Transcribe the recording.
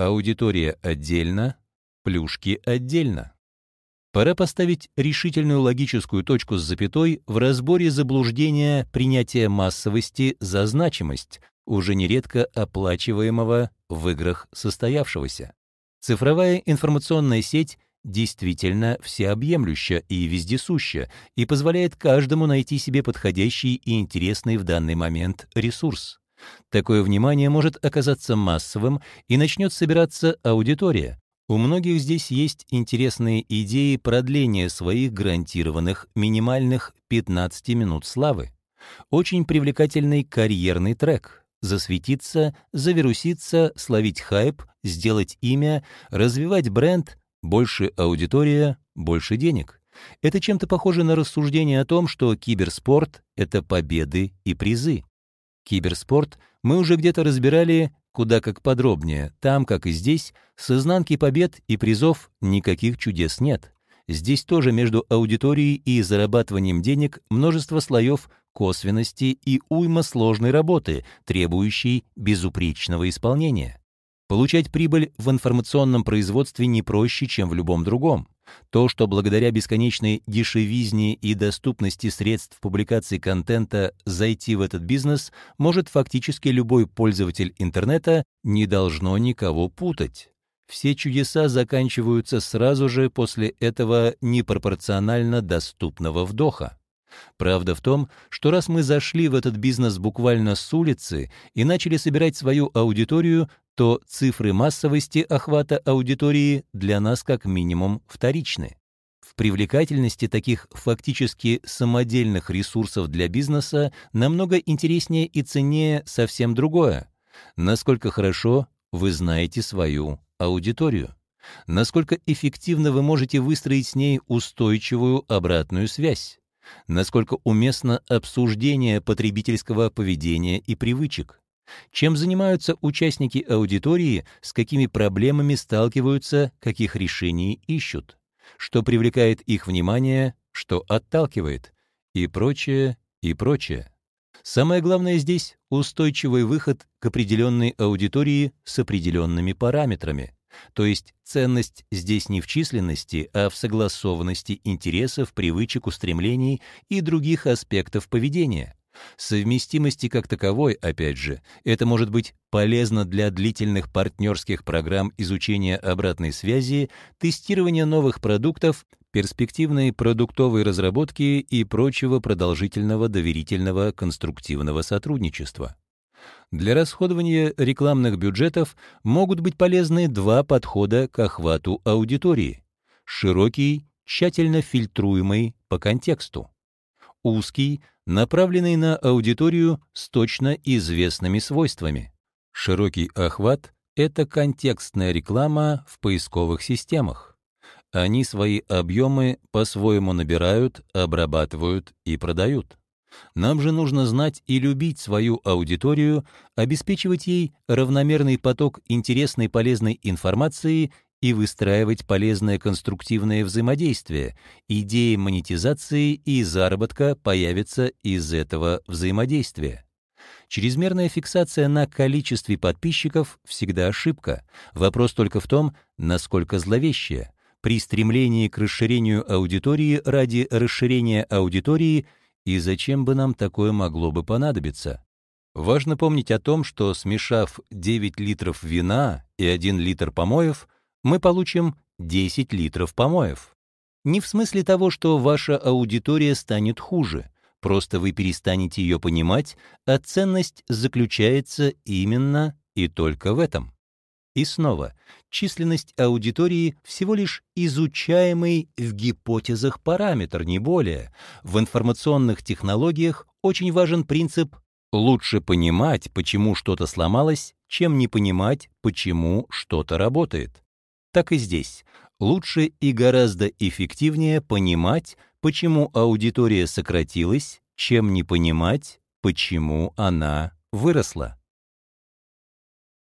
Аудитория отдельно, плюшки отдельно. Пора поставить решительную логическую точку с запятой в разборе заблуждения принятия массовости за значимость, уже нередко оплачиваемого в играх состоявшегося. Цифровая информационная сеть действительно всеобъемлюща и вездесуща и позволяет каждому найти себе подходящий и интересный в данный момент ресурс. Такое внимание может оказаться массовым и начнет собираться аудитория, у многих здесь есть интересные идеи продления своих гарантированных минимальных 15 минут славы. Очень привлекательный карьерный трек. Засветиться, завируситься, словить хайп, сделать имя, развивать бренд, больше аудитория, больше денег. Это чем-то похоже на рассуждение о том, что киберспорт — это победы и призы. Киберспорт мы уже где-то разбирали куда как подробнее. Там, как и здесь, с изнанки побед и призов никаких чудес нет. Здесь тоже между аудиторией и зарабатыванием денег множество слоев косвенности и уйма сложной работы, требующей безупречного исполнения. Получать прибыль в информационном производстве не проще, чем в любом другом. То, что благодаря бесконечной дешевизне и доступности средств публикации контента зайти в этот бизнес может фактически любой пользователь интернета, не должно никого путать. Все чудеса заканчиваются сразу же после этого непропорционально доступного вдоха. Правда в том, что раз мы зашли в этот бизнес буквально с улицы и начали собирать свою аудиторию, то цифры массовости охвата аудитории для нас как минимум вторичны. В привлекательности таких фактически самодельных ресурсов для бизнеса намного интереснее и ценнее совсем другое. Насколько хорошо вы знаете свою аудиторию. Насколько эффективно вы можете выстроить с ней устойчивую обратную связь. Насколько уместно обсуждение потребительского поведения и привычек. Чем занимаются участники аудитории, с какими проблемами сталкиваются, каких решений ищут, что привлекает их внимание, что отталкивает, и прочее, и прочее. Самое главное здесь — устойчивый выход к определенной аудитории с определенными параметрами. То есть ценность здесь не в численности, а в согласованности интересов, привычек, устремлений и других аспектов поведения. Совместимости как таковой, опять же, это может быть полезно для длительных партнерских программ изучения обратной связи, тестирования новых продуктов, перспективной продуктовой разработки и прочего продолжительного доверительного конструктивного сотрудничества. Для расходования рекламных бюджетов могут быть полезны два подхода к охвату аудитории. Широкий, тщательно фильтруемый по контексту. Узкий, направленный на аудиторию с точно известными свойствами. Широкий охват — это контекстная реклама в поисковых системах. Они свои объемы по-своему набирают, обрабатывают и продают. Нам же нужно знать и любить свою аудиторию, обеспечивать ей равномерный поток интересной полезной информации и выстраивать полезное конструктивное взаимодействие. Идеи монетизации и заработка появятся из этого взаимодействия. Чрезмерная фиксация на количестве подписчиков всегда ошибка. Вопрос только в том, насколько зловещая. При стремлении к расширению аудитории ради расширения аудитории и зачем бы нам такое могло бы понадобиться? Важно помнить о том, что смешав 9 литров вина и 1 литр помоев – мы получим 10 литров помоев. Не в смысле того, что ваша аудитория станет хуже, просто вы перестанете ее понимать, а ценность заключается именно и только в этом. И снова, численность аудитории всего лишь изучаемый в гипотезах параметр, не более. В информационных технологиях очень важен принцип «лучше понимать, почему что-то сломалось, чем не понимать, почему что-то работает» так и здесь. Лучше и гораздо эффективнее понимать, почему аудитория сократилась, чем не понимать, почему она выросла.